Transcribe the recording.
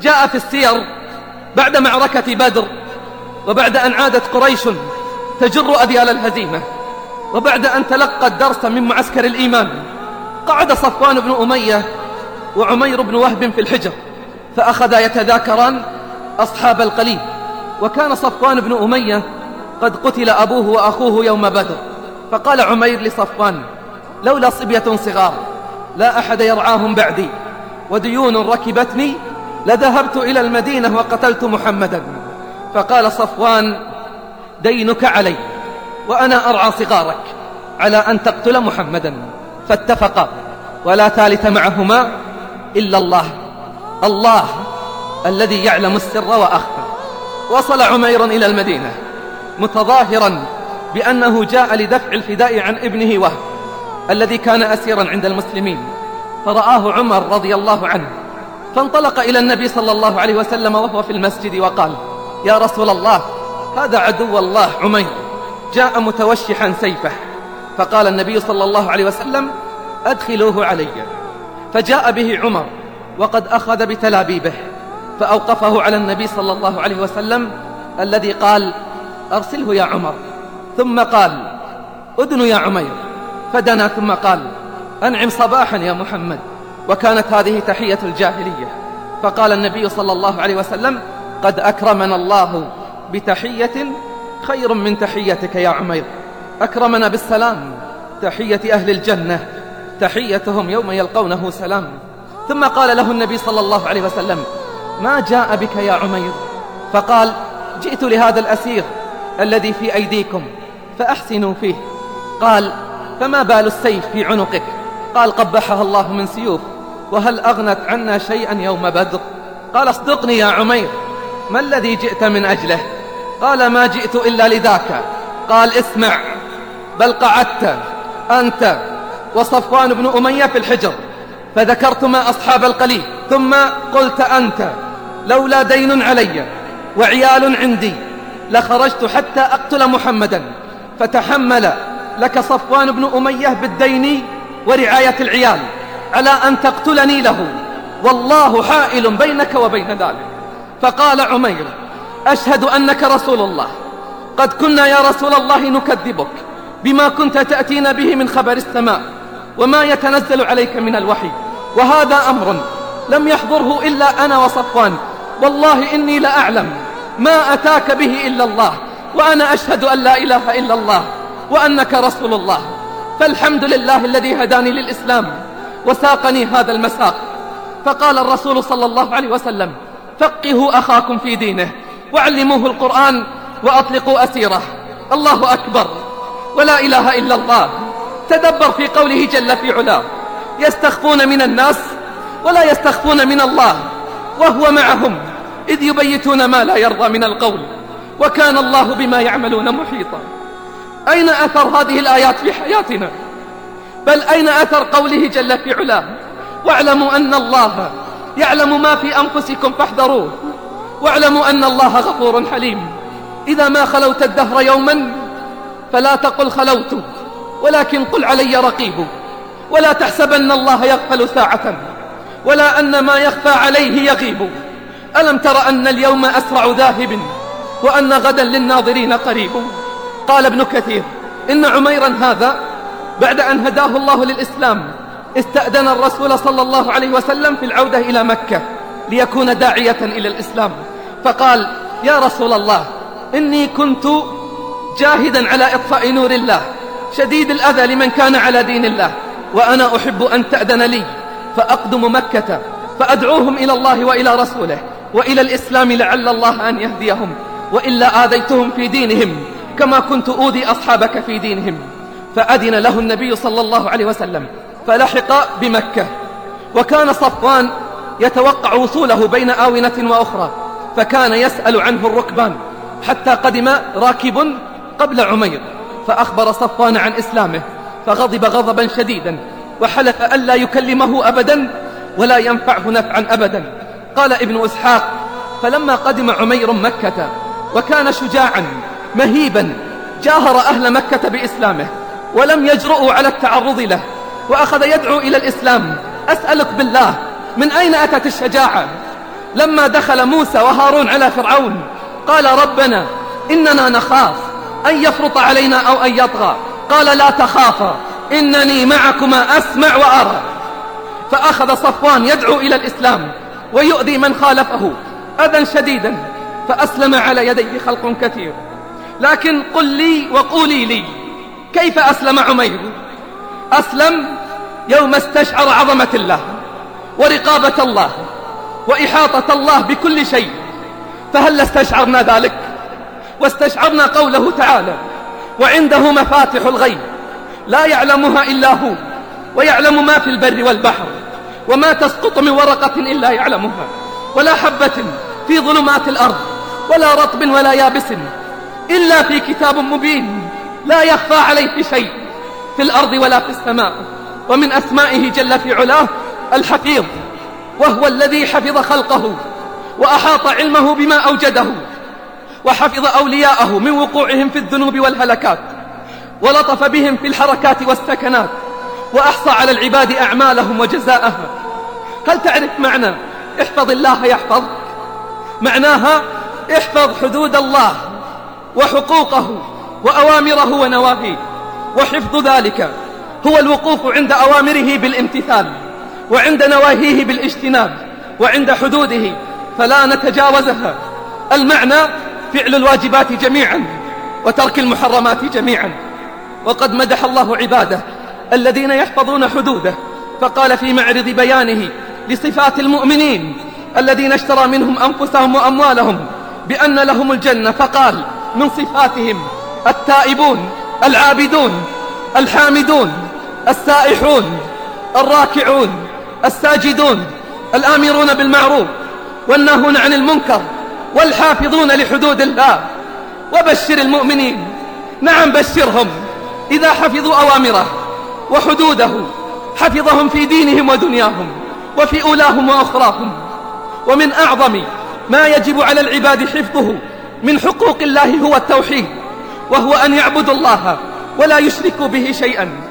جاء في السير بعد معركة بدر وبعد أن عادت قريش تجر أذيال الهزيمة وبعد أن تلقى الدرس من معسكر الإيمان. قعد صفوان بن أمية وعمير بن وهب في الحجر فأخذا يتذاكران أصحاب القليل. وكان صفوان بن أمية قد قتل أبوه وأخوه يوم بدر. فقال عمير لصفوان لولا صبية صغار لا أحد يرعاهم بعدي وديون ركبتني لذهبت إلى المدينة وقتلت محمدا. فقال صفوان دينك علي وأنا أرعى صغارك على أن تقتل محمدا. فاتفقا ولا ثالث معهما إلا الله. الله الذي يعلم السر وأخفى. وصل عمير إلى المدينة متظاهرا بأنه جاء لدفع الفداء عن ابنه وهب الذي كان أسيرا عند المسلمين. فرآه عمر رضي الله عنه فانطلق إلى النبي صلى الله عليه وسلم وهو في المسجد وقال يا رسول الله هذا عدو الله عمير جاء متوشحا سيفه. فقال النبي صلى الله عليه وسلم أدخلوه علي. فجاء به عمر وقد أخذ بتلابيبه. فأوقفه على النبي صلى الله عليه وسلم الذي قال أرسله يا عمر. ثم قال أدن يا عمير. فدنا ثم قال أنعم صباحا يا محمد. وكانت هذه تحية الجاهلية. فقال النبي صلى الله عليه وسلم قد أكرمنا الله بتحية خير من تحيتك يا عمير. أكرمنا بالسلام تحية أهل الجنة تحيتهم يوم يلقونه سلام. ثم قال له النبي صلى الله عليه وسلم ما جاء بك يا عمير؟ فقال جئت لهذا الأسير الذي في أيديكم فأحسنوا فيه. قال فما بال السيف في عنقك؟ قال قبحها الله من سيوف وهل أغنت عنا شيئا يوم بدر؟ قال اصدقني يا عمير ما الذي جئت من أجله؟ قال ما جئت إلا لذاك. قال اسمع بل قعدت أنت وصفوان بن أمية في الحجر فذكرتما أصحاب القليل ثم قلت أنت لولا دين علي وعيال عندي لخرجت حتى أقتل محمدا فتحمل لك صفوان بن أمية بالدين ورعاية العيال على أن تقتلني له والله حائل بينك وبين ذلك. فقال عمير أشهد أنك رسول الله. قد كنا يا رسول الله نكذبك بما كنت تأتينا به من خبر السماء وما يتنزل عليك من الوحي. وهذا أمر لم يحضره إلا أنا وصفوان. والله إني لأعلم ما أتاك به إلا الله وأنا أشهد أن لا إله إلا الله وأنك رسول الله. فالحمد لله الذي هداني للإسلام وساقني هذا المساق. فقال الرسول صلى الله عليه وسلم فقهوا أخاكم في دينه وعلموه القرآن وأطلقوا أسيره. الله أكبر. ولا إله إلا الله. تدبر في قوله جل في علاه يستخفون من الناس ولا يستخفون من الله وهو معهم إذ يبيتون ما لا يرضى من القول وكان الله بما يعملون محيطا. أين أثر هذه الآيات في حياتنا؟ بل أين أثر قوله جل في علاه؟ واعلموا أن الله يعلم ما في أنفسكم فاحذروه. واعلموا أن الله غفور حليم. إذا ما خلوت الدهر يوما فلا تقل خلوت ولكن قل علي رقيب. ولا تحسبن الله يغفل ساعة ولا أن ما يخفى عليه يغيب. ألم تر أن اليوم أسرع ذاهب وأن غدا للناظرين قريب؟ قال ابن كثير إن عميرا هذا بعد أن هداه الله للإسلام استأذن الرسول صلى الله عليه وسلم في العودة إلى مكة ليكون داعية إلى الإسلام. فقال يا رسول الله إني كنت جاهدا على إطفاء نور الله شديد الأذى لمن كان على دين الله وأنا أحب أن تأذن لي فأقدم مكة فأدعوهم إلى الله وإلى رسوله وإلى الإسلام لعل الله أن يهديهم وإلا آذيتهم في دينهم. كما كنت أوذي أصحابك في دينهم فأذن له النبي صلى الله عليه وسلم فلحق بمكة. وكان صفوان يتوقع وصوله بين آونة وأخرى فكان يسأل عنه الركبان حتى قدم راكب قبل عمير فأخبر صفوان عن إسلامه فغضب غضبا شديدا وحلف ألا يكلمه أبدا ولا ينفعه نفعا أبدا. قال ابن إسحاق فلما قدم عمير مكة وكان شجاعا مهيبا جاهر أهل مكة بإسلامه ولم يجرؤوا على التعرض له وأخذ يدعو إلى الإسلام. أسألك بالله من أين أتت الشجاعة؟ لما دخل موسى وهارون على فرعون قال ربنا إننا نخاف أن يفرط علينا أو أن يطغى. قال لا تخافا إنني معكما أسمع وأرى. فأخذ صفوان يدعو إلى الإسلام ويؤذي من خالفه أذى شديدا فأسلم على يديه خلق كثير. لكن قل لي وقولي لي كيف أسلم عمير؟ أسلم يوم استشعر عظمة الله ورقابة الله وإحاطة الله بكل شيء فهل استشعرنا ذلك؟ واستشعرنا قوله تعالى وعنده مفاتح الغيب لا يعلمها إلا هو ويعلم ما في البر والبحر وما تسقط من ورقة إلا يعلمها ولا حبة في ظلمات الأرض ولا رطب ولا يابس إلا في كتاب مبين لا يخفى عليه شيء في الأرض ولا في السماء. ومن أسمائه جل في علاه الحفيظ وهو الذي حفظ خلقه وأحاط علمه بما أوجده وحفظ أولياءه من وقوعهم في الذنوب والهلكات ولطف بهم في الحركات والسكنات وأحصى على العباد أعمالهم وجزاءها هل تعرف معنى احفظ الله يحفظ معناها احفظ حدود الله. وحقوقه وأوامره ونواهيه وحفظ ذلك هو الوقوف عند أوامره بالامتثال وعند نواهيه بالاجتناب وعند حدوده فلا نتجاوزها. المعنى فعل الواجبات جميعا وترك المحرمات جميعا. وقد مدح الله عباده الذين يحفظون حدوده فقال في معرض بيانه لصفات المؤمنين الذين اشترى منهم أنفسهم وأموالهم بأن لهم الجنة فقال من صفاتهم التائبون العابدون الحامدون السائحون الراكعون الساجدون الآمرون بالمعروف والناهون عن المنكر والحافظون لحدود الله. وبشر المؤمنين نعم بشرهم إذا حفظوا أوامره وحدوده حفظهم في دينهم ودنياهم وفي أولاهم وأخراهم. ومن أعظم ما يجب على العباد حفظه من حقوق الله هو التوحيد وهو أن يعبدوا الله ولا يشركوا به شيئا.